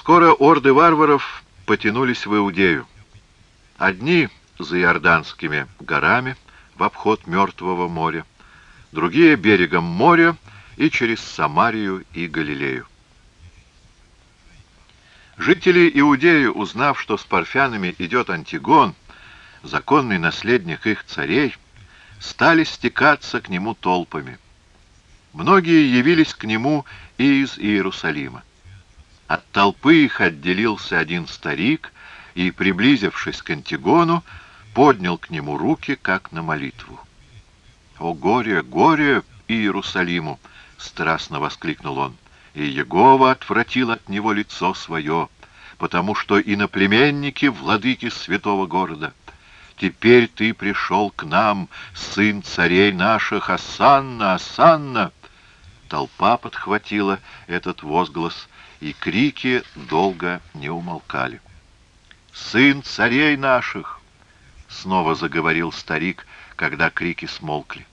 Скоро орды варваров потянулись в Иудею. Одни за Иорданскими горами в обход Мертвого моря, другие берегом моря и через Самарию и Галилею. Жители Иудеи, узнав, что с парфянами идет Антигон, законный наследник их царей, стали стекаться к нему толпами. Многие явились к нему и из Иерусалима. От толпы их отделился один старик и, приблизившись к Антигону, поднял к нему руки, как на молитву. «О горе, горе Иерусалиму!» — страстно воскликнул он. «И Егова отвратил от него лицо свое, потому что иноплеменники — владыки святого города. Теперь ты пришел к нам, сын царей наших, Асанна, Асанна!» Толпа подхватила этот возглас — и крики долго не умолкали. «Сын царей наших!» — снова заговорил старик, когда крики смолкли.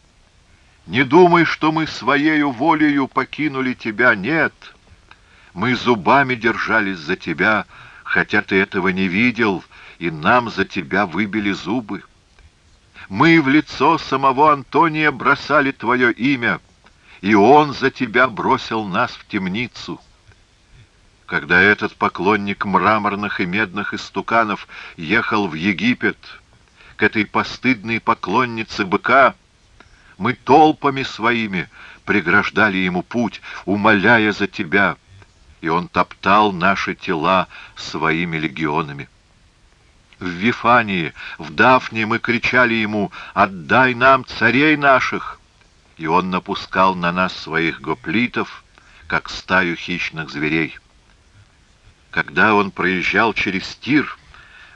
«Не думай, что мы своею волею покинули тебя, нет! Мы зубами держались за тебя, хотя ты этого не видел, и нам за тебя выбили зубы. Мы в лицо самого Антония бросали твое имя, и он за тебя бросил нас в темницу» когда этот поклонник мраморных и медных истуканов ехал в Египет, к этой постыдной поклоннице быка, мы толпами своими преграждали ему путь, умоляя за тебя, и он топтал наши тела своими легионами. В Вифании, в Дафне мы кричали ему «Отдай нам царей наших!» И он напускал на нас своих гоплитов, как стаю хищных зверей. Когда он проезжал через Тир,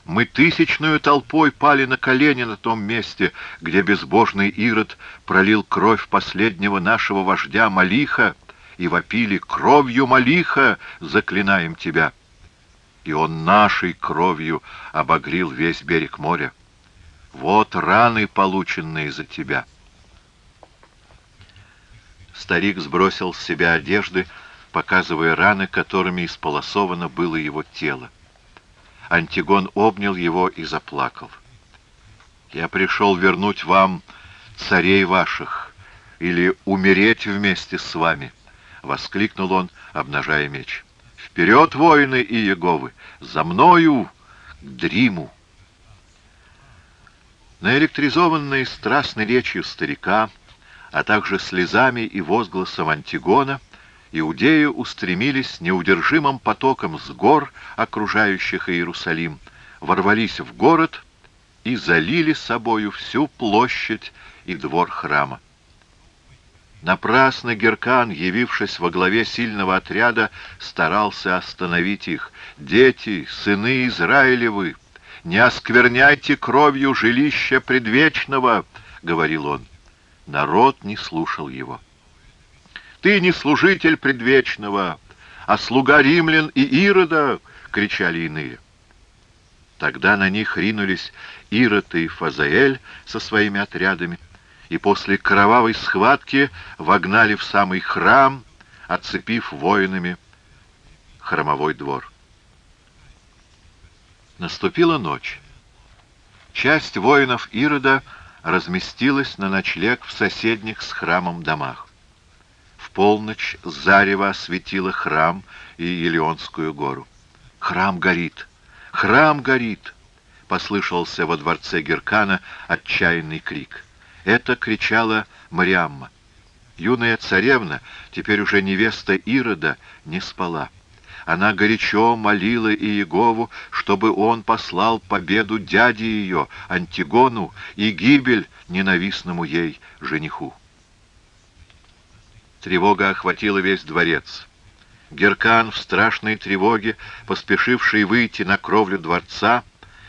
мы тысячную толпой пали на колени на том месте, где безбожный Ирод пролил кровь последнего нашего вождя Малиха, и вопили «Кровью Малиха заклинаем тебя!» И он нашей кровью обогрил весь берег моря. Вот раны, полученные за тебя. Старик сбросил с себя одежды, показывая раны, которыми исполосовано было его тело. Антигон обнял его и заплакал. «Я пришел вернуть вам царей ваших или умереть вместе с вами!» — воскликнул он, обнажая меч. «Вперед, воины и Еговы! За мною к Дриму!» Наэлектризованный страстной речью старика, а также слезами и возгласом Антигона — иудеи устремились неудержимым потоком с гор, окружающих Иерусалим, ворвались в город и залили собою всю площадь и двор храма. Напрасно Геркан, явившись во главе сильного отряда, старался остановить их. «Дети, сыны Израилевы, не оскверняйте кровью жилища предвечного!» — говорил он. Народ не слушал его. Ты не служитель предвечного, а слуга римлян и Ирода!» — кричали иные. Тогда на них ринулись Ирод и Фазаэль со своими отрядами, и после кровавой схватки вогнали в самый храм, отцепив воинами храмовой двор. Наступила ночь. Часть воинов Ирода разместилась на ночлег в соседних с храмом домах полночь зарево осветило храм и Елеонскую гору. «Храм горит! Храм горит!» — послышался во дворце Геркана отчаянный крик. Это кричала Мариамма. Юная царевна, теперь уже невеста Ирода, не спала. Она горячо молила Иегову, чтобы он послал победу дяде ее, Антигону, и гибель ненавистному ей жениху. Тревога охватила весь дворец. Геркан в страшной тревоге, поспешивший выйти на кровлю дворца,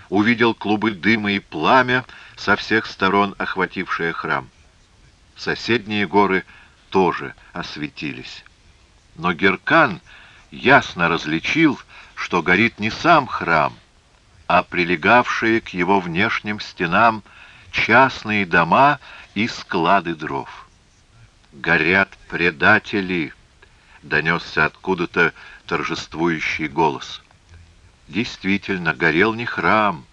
увидел клубы дыма и пламя, со всех сторон охватившие храм. Соседние горы тоже осветились. Но Геркан ясно различил, что горит не сам храм, а прилегавшие к его внешним стенам частные дома и склады дров. «Горят предатели!» — донесся откуда-то торжествующий голос. Действительно, горел не храм,